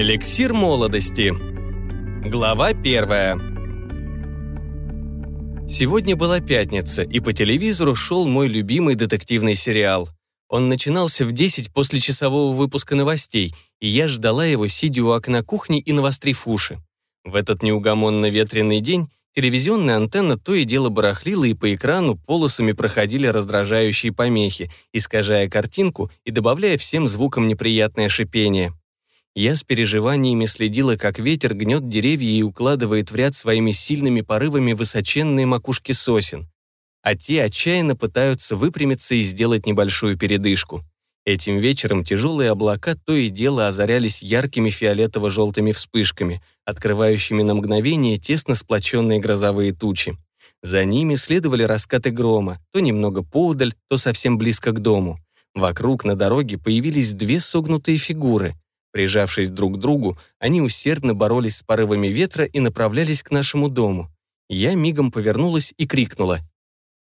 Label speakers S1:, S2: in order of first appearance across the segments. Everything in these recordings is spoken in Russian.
S1: Эликсир молодости. Глава первая. Сегодня была пятница, и по телевизору шел мой любимый детективный сериал. Он начинался в 10 после часового выпуска новостей, и я ждала его, сидя у окна кухни и навострив уши. В этот неугомонно ветреный день телевизионная антенна то и дело барахлила, и по экрану полосами проходили раздражающие помехи, искажая картинку и добавляя всем звукам неприятное шипение. Я с переживаниями следила, как ветер гнет деревья и укладывает в ряд своими сильными порывами высоченные макушки сосен. А те отчаянно пытаются выпрямиться и сделать небольшую передышку. Этим вечером тяжелые облака то и дело озарялись яркими фиолетово-желтыми вспышками, открывающими на мгновение тесно сплоченные грозовые тучи. За ними следовали раскаты грома, то немного поудаль, то совсем близко к дому. Вокруг на дороге появились две согнутые фигуры — Прижавшись друг к другу, они усердно боролись с порывами ветра и направлялись к нашему дому. Я мигом повернулась и крикнула.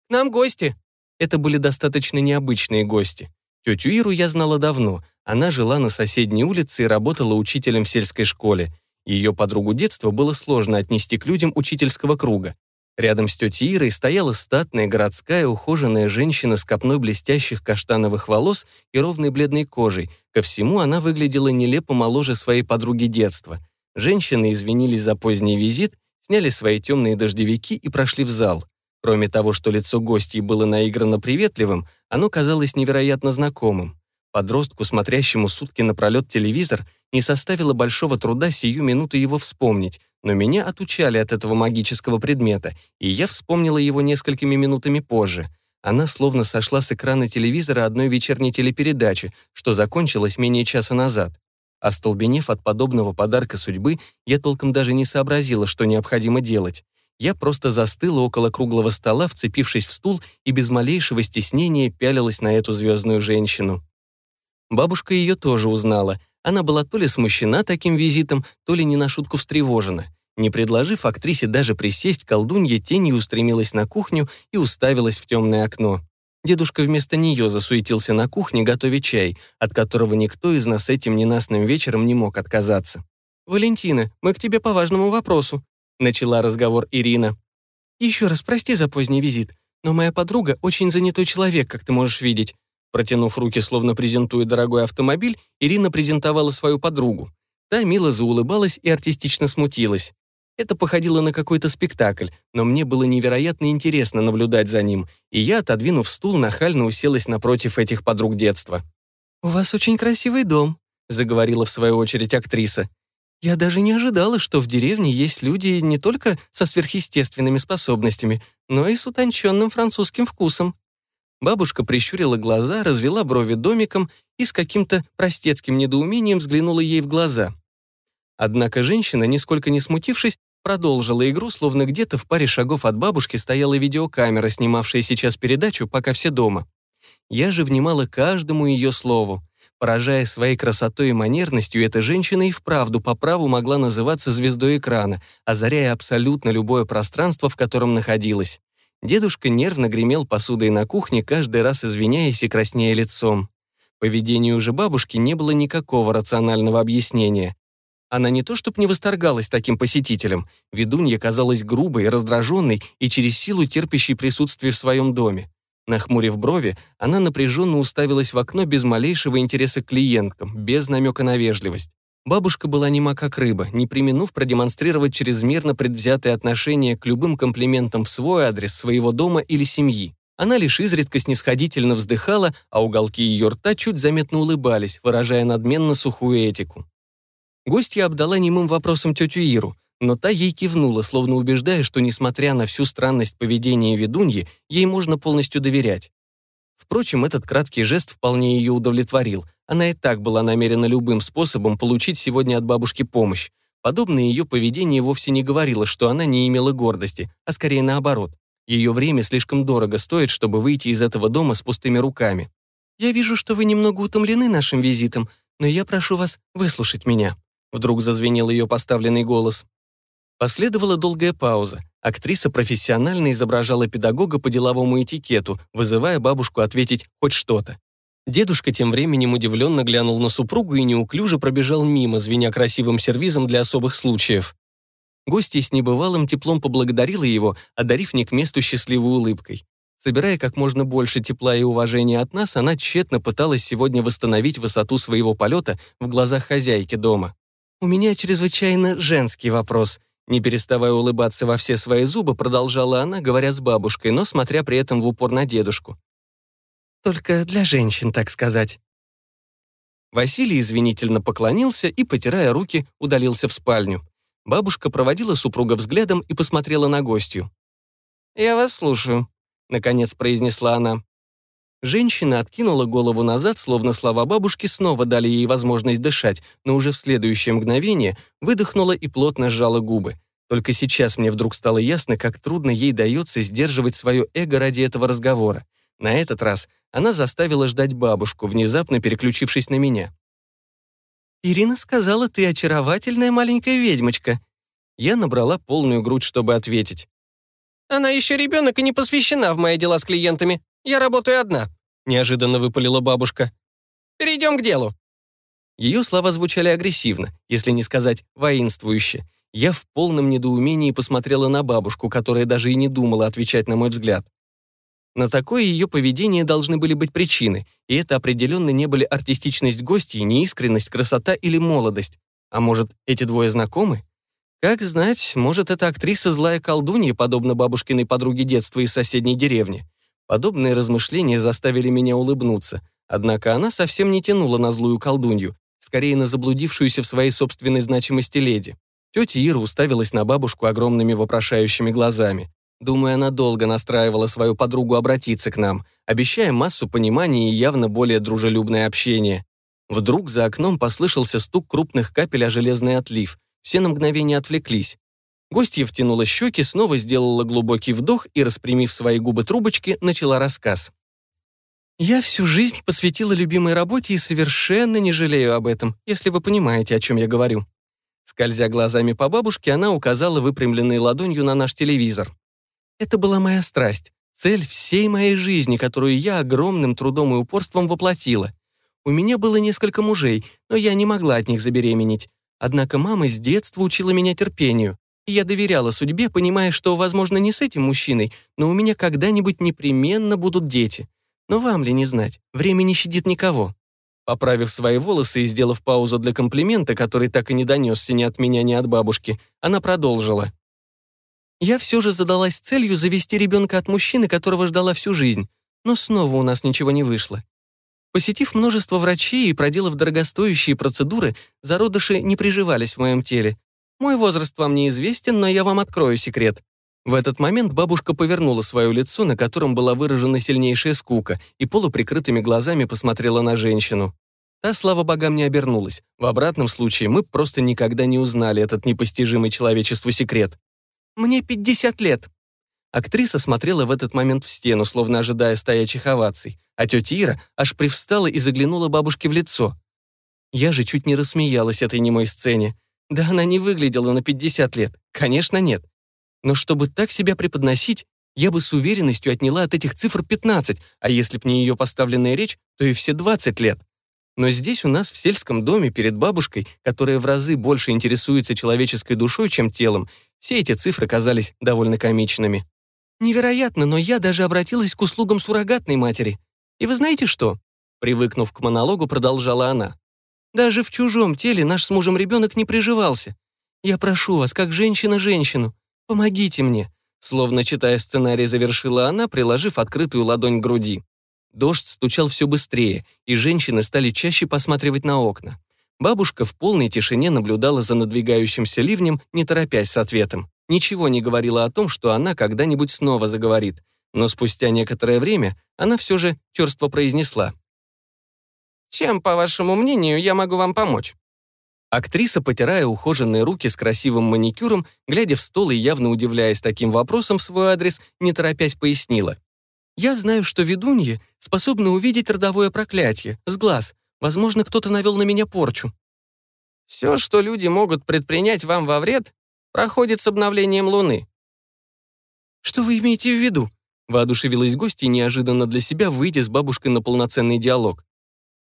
S1: «К нам гости!» Это были достаточно необычные гости. Тетю Иру я знала давно. Она жила на соседней улице и работала учителем в сельской школе. Ее подругу детства было сложно отнести к людям учительского круга. Рядом с тетей Ирой стояла статная городская ухоженная женщина с копной блестящих каштановых волос и ровной бледной кожей. Ко всему она выглядела нелепо моложе своей подруги детства. Женщины извинились за поздний визит, сняли свои темные дождевики и прошли в зал. Кроме того, что лицо гостей было наигранно приветливым, оно казалось невероятно знакомым. Подростку, смотрящему сутки напролет телевизор, не составило большого труда сию минуту его вспомнить, но меня отучали от этого магического предмета, и я вспомнила его несколькими минутами позже. Она словно сошла с экрана телевизора одной вечерней телепередачи, что закончилось менее часа назад. Остолбенев от подобного подарка судьбы, я толком даже не сообразила, что необходимо делать. Я просто застыла около круглого стола, вцепившись в стул, и без малейшего стеснения пялилась на эту звездную женщину. Бабушка ее тоже узнала. Она была то ли смущена таким визитом, то ли не на шутку встревожена. Не предложив актрисе даже присесть, колдунья тенью устремилась на кухню и уставилась в темное окно. Дедушка вместо нее засуетился на кухне, готовя чай, от которого никто из нас этим ненастным вечером не мог отказаться. «Валентина, мы к тебе по важному вопросу», — начала разговор Ирина. «Еще раз прости за поздний визит, но моя подруга очень занятой человек, как ты можешь видеть». Протянув руки, словно презентуя дорогой автомобиль, Ирина презентовала свою подругу. Та мило заулыбалась и артистично смутилась. Это походило на какой-то спектакль, но мне было невероятно интересно наблюдать за ним, и я, отодвинув стул, нахально уселась напротив этих подруг детства. «У вас очень красивый дом», — заговорила в свою очередь актриса. «Я даже не ожидала, что в деревне есть люди не только со сверхъестественными способностями, но и с утонченным французским вкусом». Бабушка прищурила глаза, развела брови домиком и с каким-то простецким недоумением взглянула ей в глаза. Однако женщина, нисколько не смутившись, продолжила игру, словно где-то в паре шагов от бабушки стояла видеокамера, снимавшая сейчас передачу «Пока все дома». Я же внимала каждому ее слову. Поражая своей красотой и манерностью, эта женщина и вправду по праву могла называться звездой экрана, озаряя абсолютно любое пространство, в котором находилась. Дедушка нервно гремел посудой на кухне, каждый раз извиняясь и краснея лицом. Поведению же бабушки не было никакого рационального объяснения. Она не то чтобы не восторгалась таким посетителем, ведунья казалась грубой, раздраженной и через силу терпящей присутствие в своем доме. Нахмурив брови, она напряженно уставилась в окно без малейшего интереса к клиенткам, без намека на вежливость. Бабушка была нема как рыба, не применув продемонстрировать чрезмерно предвзятое отношение к любым комплиментам в свой адрес своего дома или семьи. Она лишь изредка снисходительно вздыхала, а уголки ее рта чуть заметно улыбались, выражая надменно сухую этику. Гостья обдала немым вопросом тетю Иру, но та ей кивнула, словно убеждая, что, несмотря на всю странность поведения ведуньи, ей можно полностью доверять. Впрочем, этот краткий жест вполне ее удовлетворил. Она и так была намерена любым способом получить сегодня от бабушки помощь. Подобное ее поведение вовсе не говорило, что она не имела гордости, а скорее наоборот. Ее время слишком дорого стоит, чтобы выйти из этого дома с пустыми руками. «Я вижу, что вы немного утомлены нашим визитом, но я прошу вас выслушать меня», Вдруг зазвенел ее поставленный голос. Последовала долгая пауза. Актриса профессионально изображала педагога по деловому этикету, вызывая бабушку ответить хоть что-то. Дедушка тем временем удивленно глянул на супругу и неуклюже пробежал мимо, звеня красивым сервизом для особых случаев. Гостья с небывалым теплом поблагодарила его, одарив не к месту счастливой улыбкой. Собирая как можно больше тепла и уважения от нас, она тщетно пыталась сегодня восстановить высоту своего полета в глазах хозяйки дома. «У меня чрезвычайно женский вопрос», не переставая улыбаться во все свои зубы, продолжала она, говоря с бабушкой, но смотря при этом в упор на дедушку. «Только для женщин, так сказать». Василий извинительно поклонился и, потирая руки, удалился в спальню. Бабушка проводила супруга взглядом и посмотрела на гостью. «Я вас слушаю», — наконец произнесла она. Женщина откинула голову назад, словно слова бабушки снова дали ей возможность дышать, но уже в следующее мгновение выдохнула и плотно сжала губы. Только сейчас мне вдруг стало ясно, как трудно ей дается сдерживать свое эго ради этого разговора. На этот раз она заставила ждать бабушку, внезапно переключившись на меня. «Ирина сказала, ты очаровательная маленькая ведьмочка». Я набрала полную грудь, чтобы ответить. Она еще ребенок и не посвящена в мои дела с клиентами. Я работаю одна», — неожиданно выпалила бабушка. «Перейдем к делу». Ее слова звучали агрессивно, если не сказать воинствующе. Я в полном недоумении посмотрела на бабушку, которая даже и не думала отвечать на мой взгляд. На такое ее поведение должны были быть причины, и это определенно не были артистичность гостей, неискренность, красота или молодость. А может, эти двое знакомы? Как знать, может, эта актриса злая колдунья, подобно бабушкиной подруге детства из соседней деревни. Подобные размышления заставили меня улыбнуться, однако она совсем не тянула на злую колдунью, скорее на заблудившуюся в своей собственной значимости леди. Тетя Ира уставилась на бабушку огромными вопрошающими глазами. Думаю, она долго настраивала свою подругу обратиться к нам, обещая массу понимания и явно более дружелюбное общение. Вдруг за окном послышался стук крупных капель о железный отлив, все на мгновение отвлеклись. Гостья втянула щеки, снова сделала глубокий вдох и, распрямив свои губы трубочки, начала рассказ. «Я всю жизнь посвятила любимой работе и совершенно не жалею об этом, если вы понимаете, о чем я говорю». Скользя глазами по бабушке, она указала выпрямленной ладонью на наш телевизор. «Это была моя страсть, цель всей моей жизни, которую я огромным трудом и упорством воплотила. У меня было несколько мужей, но я не могла от них забеременеть. Однако мама с детства учила меня терпению. Я доверяла судьбе, понимая, что, возможно, не с этим мужчиной, но у меня когда-нибудь непременно будут дети. Но вам ли не знать, время не щадит никого. Поправив свои волосы и сделав паузу для комплимента, который так и не донесся ни от меня, ни от бабушки, она продолжила. «Я все же задалась целью завести ребенка от мужчины, которого ждала всю жизнь, но снова у нас ничего не вышло. Посетив множество врачей и проделав дорогостоящие процедуры, зародыши не приживались в моем теле. Мой возраст вам неизвестен, но я вам открою секрет. В этот момент бабушка повернула свое лицо, на котором была выражена сильнейшая скука, и полуприкрытыми глазами посмотрела на женщину. Та, слава богам, не обернулась. В обратном случае мы просто никогда не узнали этот непостижимый человечеству секрет. «Мне 50 лет», Актриса смотрела в этот момент в стену, словно ожидая стоячих оваций, а тетя Ира аж привстала и заглянула бабушке в лицо. Я же чуть не рассмеялась этой немой сцене. Да она не выглядела на 50 лет. Конечно, нет. Но чтобы так себя преподносить, я бы с уверенностью отняла от этих цифр 15, а если б не ее поставленная речь, то и все 20 лет. Но здесь у нас в сельском доме перед бабушкой, которая в разы больше интересуется человеческой душой, чем телом, все эти цифры казались довольно комичными. Невероятно, но я даже обратилась к услугам суррогатной матери. И вы знаете что? Привыкнув к монологу, продолжала она. Даже в чужом теле наш с мужем ребенок не приживался. Я прошу вас, как женщина женщину, помогите мне. Словно читая сценарий, завершила она, приложив открытую ладонь к груди. Дождь стучал все быстрее, и женщины стали чаще посматривать на окна. Бабушка в полной тишине наблюдала за надвигающимся ливнем, не торопясь с ответом ничего не говорила о том, что она когда-нибудь снова заговорит, но спустя некоторое время она все же черство произнесла. «Чем, по вашему мнению, я могу вам помочь?» Актриса, потирая ухоженные руки с красивым маникюром, глядя в стол и явно удивляясь таким вопросом в свой адрес, не торопясь пояснила. «Я знаю, что ведуньи способны увидеть родовое проклятие, с глаз. Возможно, кто-то навел на меня порчу». «Все, что люди могут предпринять вам во вред, проходит с обновлением Луны». «Что вы имеете в виду?» Воодушевилась гостья, неожиданно для себя, выйдя с бабушкой на полноценный диалог.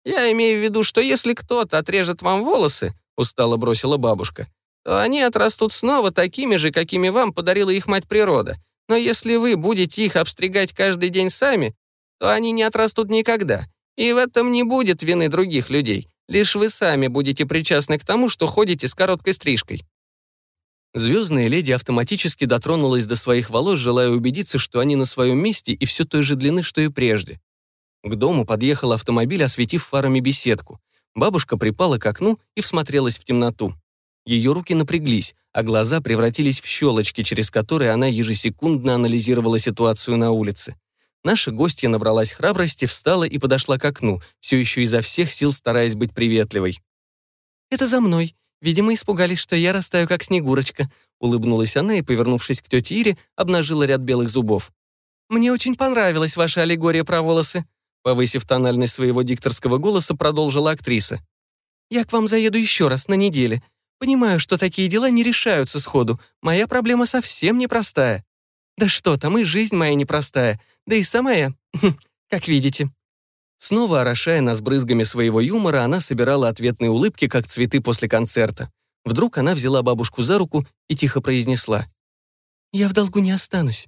S1: Я имею в виду, что если кто-то отрежет вам волосы, устало бросила бабушка, то они отрастут снова такими же, какими вам подарила их мать природа. Но если вы будете их обстригать каждый день сами, то они не отрастут никогда. И в этом не будет вины других людей. Лишь вы сами будете причастны к тому, что ходите с короткой стрижкой. Звездная леди автоматически дотронулась до своих волос, желая убедиться, что они на своем месте и все той же длины, что и прежде. К дому подъехал автомобиль, осветив фарами беседку. Бабушка припала к окну и всмотрелась в темноту. Ее руки напряглись, а глаза превратились в щелочки, через которые она ежесекундно анализировала ситуацию на улице. Наша гостья набралась храбрости, встала и подошла к окну, все еще изо всех сил стараясь быть приветливой. «Это за мной», Видимо, испугались, что я растаю, как Снегурочка», — улыбнулась она и, повернувшись к тете Ире, обнажила ряд белых зубов. «Мне очень понравилась ваша аллегория про волосы», — повысив тональность своего дикторского голоса, продолжила актриса. «Я к вам заеду еще раз, на неделе. Понимаю, что такие дела не решаются сходу. Моя проблема совсем непростая. Да что там, и жизнь моя непростая. Да и сама я, как видите». Снова орошая нас брызгами своего юмора, она собирала ответные улыбки, как цветы после концерта. Вдруг она взяла бабушку за руку и тихо произнесла. «Я в долгу не останусь».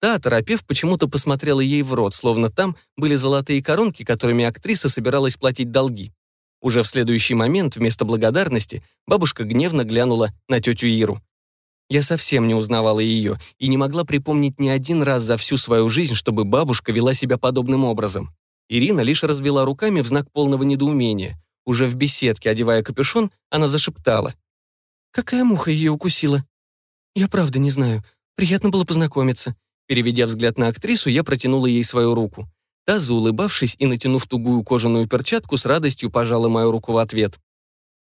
S1: Та, оторопев, почему-то посмотрела ей в рот, словно там были золотые коронки, которыми актриса собиралась платить долги. Уже в следующий момент, вместо благодарности, бабушка гневно глянула на тетю Иру. Я совсем не узнавала ее и не могла припомнить ни один раз за всю свою жизнь, чтобы бабушка вела себя подобным образом. Ирина лишь развела руками в знак полного недоумения. Уже в беседке, одевая капюшон, она зашептала. «Какая муха ее укусила?» «Я правда не знаю. Приятно было познакомиться». Переведя взгляд на актрису, я протянула ей свою руку. Та, заулыбавшись и натянув тугую кожаную перчатку, с радостью пожала мою руку в ответ.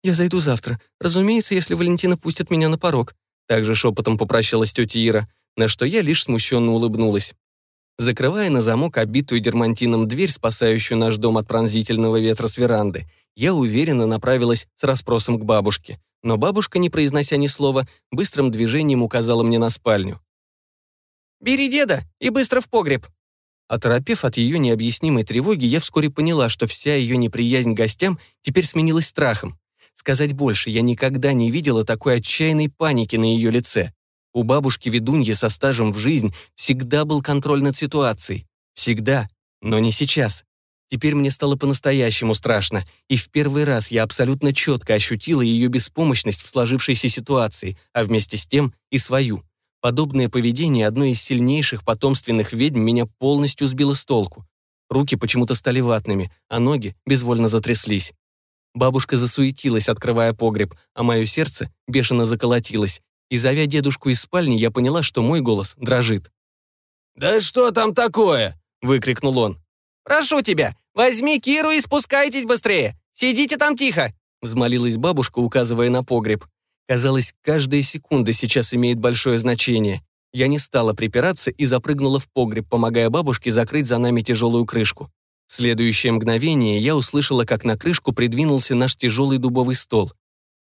S1: «Я зайду завтра. Разумеется, если Валентина пустит меня на порог». Также шепотом попрощалась тетя Ира, на что я лишь смущенно улыбнулась. Закрывая на замок обитую дермантином дверь, спасающую наш дом от пронзительного ветра с веранды, я уверенно направилась с расспросом к бабушке. Но бабушка, не произнося ни слова, быстрым движением указала мне на спальню. «Бери деда и быстро в погреб!» Оторопев от ее необъяснимой тревоги, я вскоре поняла, что вся ее неприязнь к гостям теперь сменилась страхом. Сказать больше, я никогда не видела такой отчаянной паники на ее лице. У бабушки-ведуньи со стажем в жизнь всегда был контроль над ситуацией. Всегда, но не сейчас. Теперь мне стало по-настоящему страшно, и в первый раз я абсолютно четко ощутила ее беспомощность в сложившейся ситуации, а вместе с тем и свою. Подобное поведение одной из сильнейших потомственных ведьм меня полностью сбило с толку. Руки почему-то стали ватными, а ноги безвольно затряслись. Бабушка засуетилась, открывая погреб, а мое сердце бешено заколотилось и, зовя дедушку из спальни, я поняла, что мой голос дрожит.
S2: «Да что там такое?» — выкрикнул он.
S1: «Прошу тебя, возьми Киру и спускайтесь быстрее! Сидите там тихо!» — взмолилась бабушка, указывая на погреб. Казалось, каждая секунда сейчас имеет большое значение. Я не стала припираться и запрыгнула в погреб, помогая бабушке закрыть за нами тяжелую крышку. В следующее мгновение я услышала, как на крышку придвинулся наш тяжелый дубовый стол.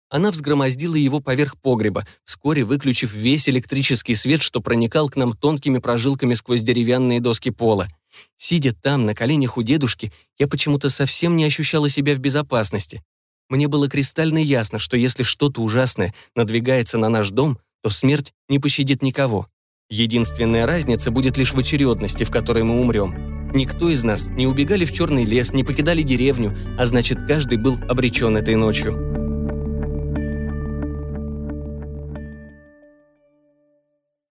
S1: Она взгромоздила его поверх погреба, вскоре выключив весь электрический свет, что проникал к нам тонкими прожилками сквозь деревянные доски пола. Сидя там, на коленях у дедушки, я почему-то совсем не ощущала себя в безопасности. Мне было кристально ясно, что если что-то ужасное надвигается на наш дом, то смерть не пощадит никого. Единственная разница будет лишь в очередности, в которой мы умрем. Никто из нас не убегали в черный лес, не покидали деревню, а значит, каждый был обречен этой ночью.